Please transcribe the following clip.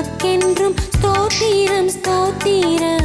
உமக்கென்றும் ஸ்தோத்திரம் ஸ்தோத்திரம்.